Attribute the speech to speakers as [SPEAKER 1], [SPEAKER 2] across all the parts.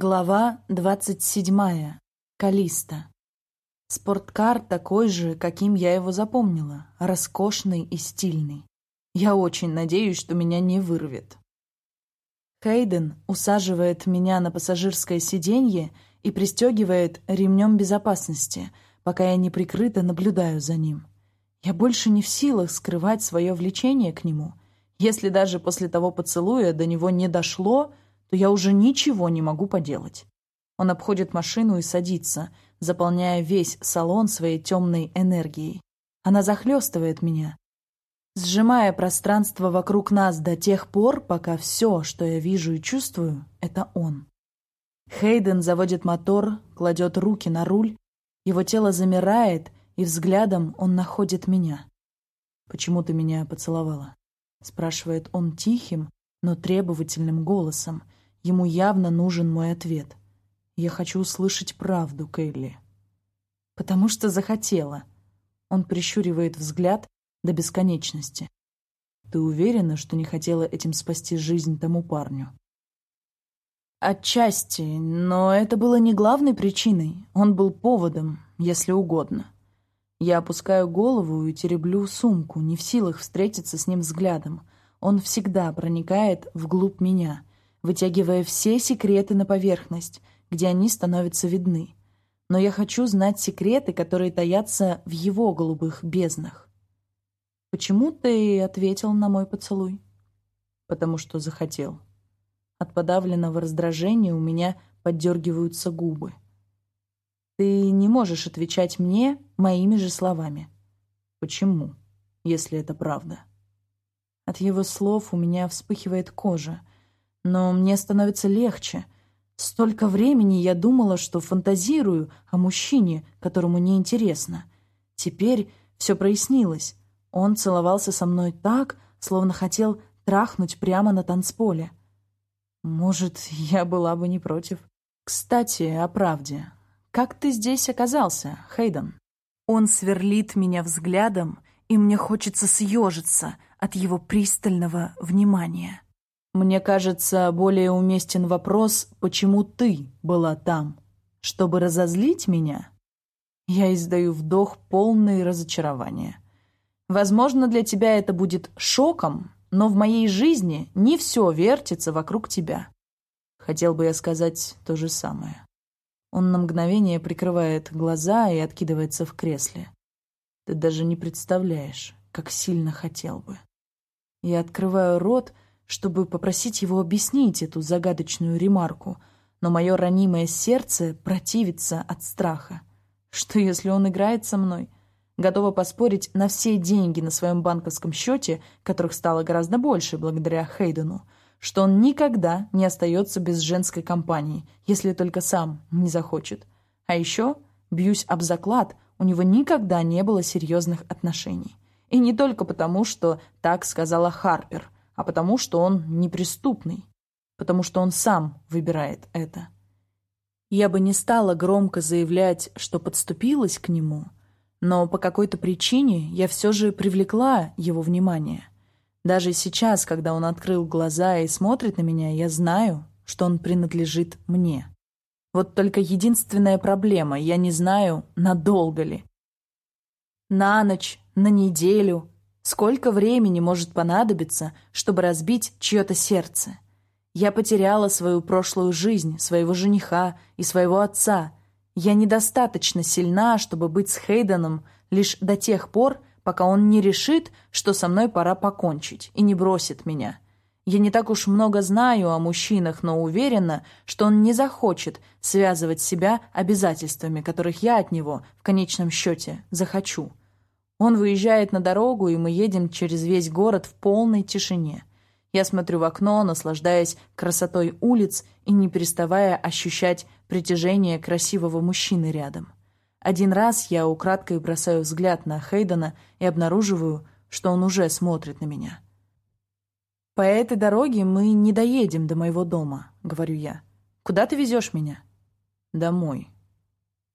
[SPEAKER 1] Глава двадцать седьмая. Калиста. Спорткар такой же, каким я его запомнила. Роскошный и стильный. Я очень надеюсь, что меня не вырвет. Хейден усаживает меня на пассажирское сиденье и пристегивает ремнем безопасности, пока я неприкрыто наблюдаю за ним. Я больше не в силах скрывать свое влечение к нему. Если даже после того поцелуя до него не дошло — то я уже ничего не могу поделать. Он обходит машину и садится, заполняя весь салон своей темной энергией. Она захлестывает меня, сжимая пространство вокруг нас до тех пор, пока все, что я вижу и чувствую, — это он. Хейден заводит мотор, кладет руки на руль, его тело замирает, и взглядом он находит меня. «Почему ты меня поцеловала?» — спрашивает он тихим, но требовательным голосом, Ему явно нужен мой ответ. Я хочу услышать правду, Кейли. Потому что захотела. Он прищуривает взгляд до бесконечности. Ты уверена, что не хотела этим спасти жизнь тому парню? Отчасти, но это было не главной причиной. Он был поводом, если угодно. Я опускаю голову и тереблю сумку, не в силах встретиться с ним взглядом. Он всегда проникает вглубь меня — вытягивая все секреты на поверхность, где они становятся видны. Но я хочу знать секреты, которые таятся в его голубых безднах. «Почему ты ответил на мой поцелуй?» «Потому что захотел». От подавленного раздражения у меня поддергиваются губы. «Ты не можешь отвечать мне моими же словами». «Почему, если это правда?» От его слов у меня вспыхивает кожа, но мне становится легче. Столько времени я думала, что фантазирую о мужчине, которому неинтересно. Теперь все прояснилось. Он целовался со мной так, словно хотел трахнуть прямо на танцполе. Может, я была бы не против. Кстати, о правде. Как ты здесь оказался, Хейден? Он сверлит меня взглядом, и мне хочется съежиться от его пристального внимания. Мне кажется, более уместен вопрос, почему ты была там? Чтобы разозлить меня? Я издаю вдох полный разочарования. Возможно, для тебя это будет шоком, но в моей жизни не все вертится вокруг тебя. Хотел бы я сказать то же самое. Он на мгновение прикрывает глаза и откидывается в кресле. Ты даже не представляешь, как сильно хотел бы. Я открываю рот, чтобы попросить его объяснить эту загадочную ремарку, но мое ранимое сердце противится от страха. Что, если он играет со мной? Готова поспорить на все деньги на своем банковском счете, которых стало гораздо больше благодаря Хейдену, что он никогда не остается без женской компании, если только сам не захочет. А еще, бьюсь об заклад, у него никогда не было серьезных отношений. И не только потому, что так сказала Харпер – а потому что он неприступный, потому что он сам выбирает это. Я бы не стала громко заявлять, что подступилась к нему, но по какой-то причине я все же привлекла его внимание. Даже сейчас, когда он открыл глаза и смотрит на меня, я знаю, что он принадлежит мне. Вот только единственная проблема — я не знаю, надолго ли. На ночь, на неделю, Сколько времени может понадобиться, чтобы разбить чье-то сердце? Я потеряла свою прошлую жизнь, своего жениха и своего отца. Я недостаточно сильна, чтобы быть с Хейденом лишь до тех пор, пока он не решит, что со мной пора покончить, и не бросит меня. Я не так уж много знаю о мужчинах, но уверена, что он не захочет связывать себя обязательствами, которых я от него в конечном счете захочу. Он выезжает на дорогу, и мы едем через весь город в полной тишине. Я смотрю в окно, наслаждаясь красотой улиц и не переставая ощущать притяжение красивого мужчины рядом. Один раз я украдкой бросаю взгляд на Хейдена и обнаруживаю, что он уже смотрит на меня. «По этой дороге мы не доедем до моего дома», — говорю я. «Куда ты везешь меня?» «Домой».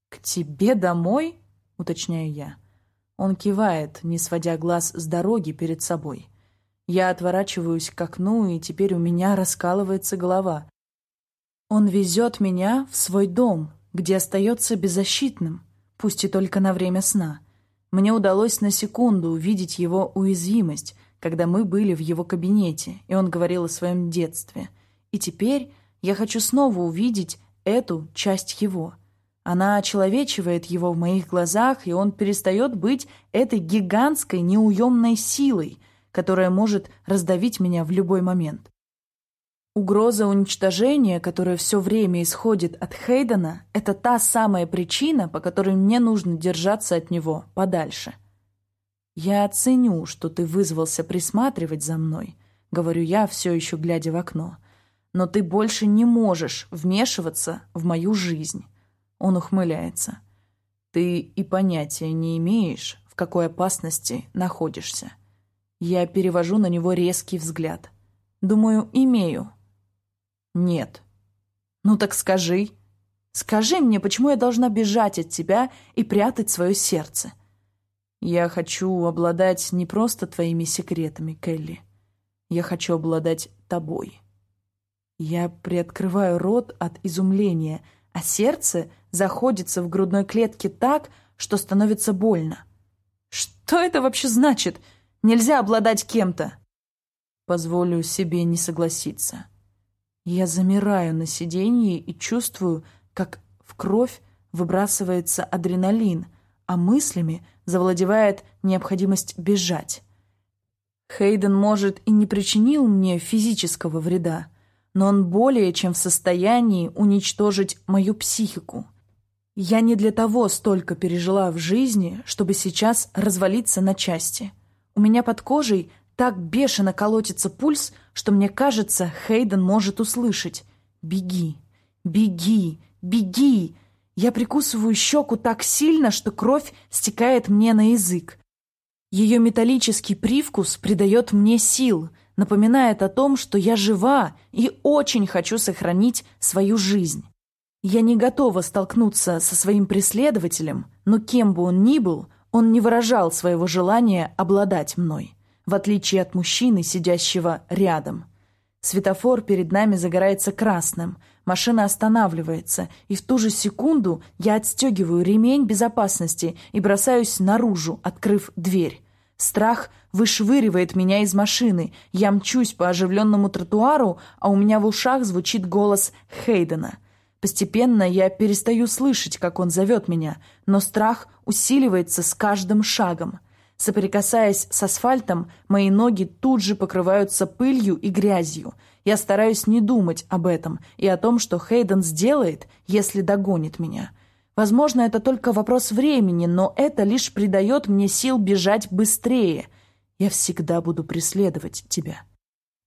[SPEAKER 1] «К тебе домой?» — уточняю я. Он кивает, не сводя глаз с дороги перед собой. Я отворачиваюсь к окну, и теперь у меня раскалывается голова. Он везет меня в свой дом, где остается беззащитным, пусть и только на время сна. Мне удалось на секунду увидеть его уязвимость, когда мы были в его кабинете, и он говорил о своем детстве. И теперь я хочу снова увидеть эту часть его. Она очеловечивает его в моих глазах, и он перестает быть этой гигантской неуемной силой, которая может раздавить меня в любой момент. Угроза уничтожения, которая все время исходит от Хейдена, это та самая причина, по которой мне нужно держаться от него подальше. «Я оценю, что ты вызвался присматривать за мной», — говорю я, все еще глядя в окно. «Но ты больше не можешь вмешиваться в мою жизнь». Он ухмыляется. «Ты и понятия не имеешь, в какой опасности находишься». Я перевожу на него резкий взгляд. «Думаю, имею». «Нет». «Ну так скажи. Скажи мне, почему я должна бежать от тебя и прятать свое сердце?» «Я хочу обладать не просто твоими секретами, Келли. Я хочу обладать тобой». Я приоткрываю рот от изумления, а сердце заходится в грудной клетке так, что становится больно. «Что это вообще значит? Нельзя обладать кем-то!» Позволю себе не согласиться. Я замираю на сиденье и чувствую, как в кровь выбрасывается адреналин, а мыслями завладевает необходимость бежать. Хейден, может, и не причинил мне физического вреда, но он более чем в состоянии уничтожить мою психику. Я не для того столько пережила в жизни, чтобы сейчас развалиться на части. У меня под кожей так бешено колотится пульс, что мне кажется, Хейден может услышать. «Беги! Беги! Беги!» Я прикусываю щеку так сильно, что кровь стекает мне на язык. Ее металлический привкус придает мне сил, напоминает о том, что я жива и очень хочу сохранить свою жизнь. Я не готова столкнуться со своим преследователем, но кем бы он ни был, он не выражал своего желания обладать мной в отличие от мужчины, сидящего рядом. Светофор перед нами загорается красным, машина останавливается, и в ту же секунду я отстегиваю ремень безопасности и бросаюсь наружу, открыв дверь. Страх вышвыривает меня из машины, я мчусь по оживленному тротуару, а у меня в ушах звучит голос Хейдена. Постепенно я перестаю слышать, как он зовет меня, но страх усиливается с каждым шагом — Соприкасаясь с асфальтом, мои ноги тут же покрываются пылью и грязью. Я стараюсь не думать об этом и о том, что Хейден сделает, если догонит меня. Возможно, это только вопрос времени, но это лишь придает мне сил бежать быстрее. Я всегда буду преследовать тебя.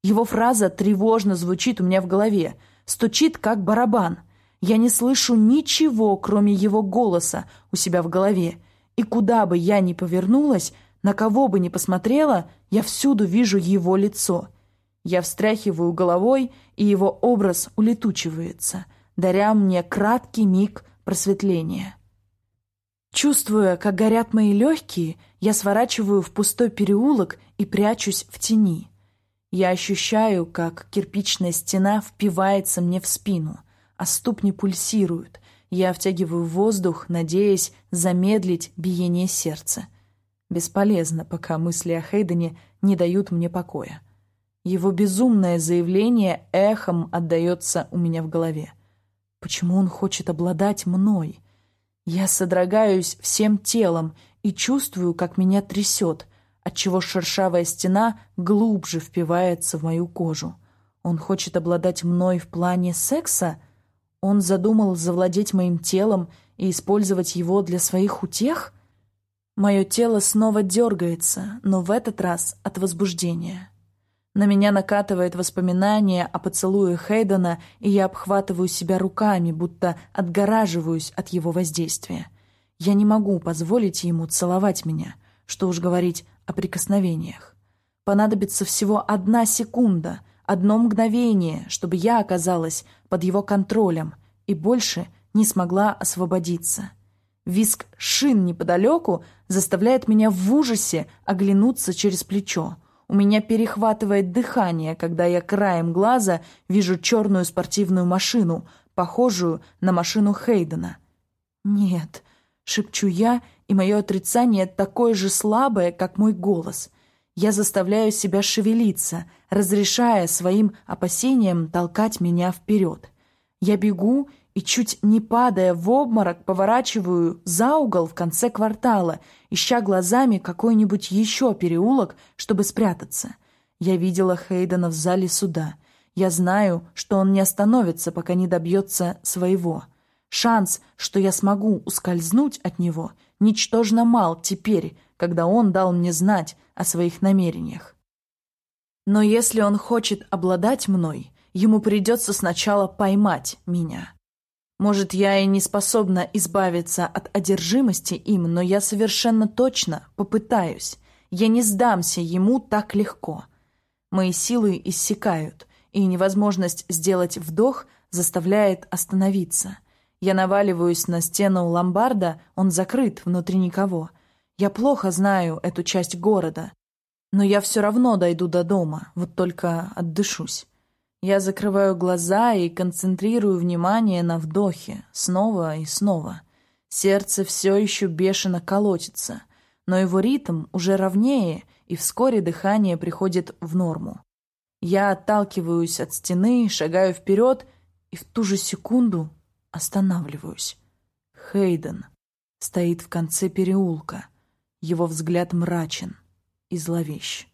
[SPEAKER 1] Его фраза тревожно звучит у меня в голове, стучит как барабан. Я не слышу ничего, кроме его голоса у себя в голове. И куда бы я ни повернулась, на кого бы ни посмотрела, я всюду вижу его лицо. Я встряхиваю головой, и его образ улетучивается, даря мне краткий миг просветления. Чувствуя, как горят мои легкие, я сворачиваю в пустой переулок и прячусь в тени. Я ощущаю, как кирпичная стена впивается мне в спину, а ступни пульсируют. Я втягиваю воздух, надеясь замедлить биение сердца. Бесполезно, пока мысли о Хейдене не дают мне покоя. Его безумное заявление эхом отдается у меня в голове. Почему он хочет обладать мной? Я содрогаюсь всем телом и чувствую, как меня трясет, отчего шершавая стена глубже впивается в мою кожу. Он хочет обладать мной в плане секса? Он задумал завладеть моим телом и использовать его для своих утех? Мое тело снова дергается, но в этот раз от возбуждения. На меня накатывает воспоминание о поцелуе Хейдена, и я обхватываю себя руками, будто отгораживаюсь от его воздействия. Я не могу позволить ему целовать меня, что уж говорить о прикосновениях. Понадобится всего одна секунда, одно мгновение, чтобы я оказалась под его контролем и больше не смогла освободиться. Виск шин неподалеку заставляет меня в ужасе оглянуться через плечо. У меня перехватывает дыхание, когда я краем глаза вижу черную спортивную машину, похожую на машину Хейдена. «Нет», — шепчу я, и мое отрицание такое же слабое, как мой голос. Я заставляю себя шевелиться, разрешая своим опасениям толкать меня вперед. Я бегу и, чуть не падая в обморок, поворачиваю за угол в конце квартала, ища глазами какой-нибудь еще переулок, чтобы спрятаться. Я видела Хейдена в зале суда. Я знаю, что он не остановится, пока не добьется своего. Шанс, что я смогу ускользнуть от него, ничтожно мал теперь, когда он дал мне знать о своих намерениях. Но если он хочет обладать мной, ему придется сначала поймать меня. Может, я и не способна избавиться от одержимости им, но я совершенно точно попытаюсь. Я не сдамся ему так легко. Мои силы иссякают, и невозможность сделать вдох заставляет остановиться. Я наваливаюсь на стену ломбарда, он закрыт, внутри никого. Я плохо знаю эту часть города, но я все равно дойду до дома, вот только отдышусь. Я закрываю глаза и концентрирую внимание на вдохе, снова и снова. Сердце все еще бешено колотится, но его ритм уже ровнее, и вскоре дыхание приходит в норму. Я отталкиваюсь от стены, шагаю вперед и в ту же секунду останавливаюсь. Хейден стоит в конце переулка. Его взгляд мрачен и зловещ.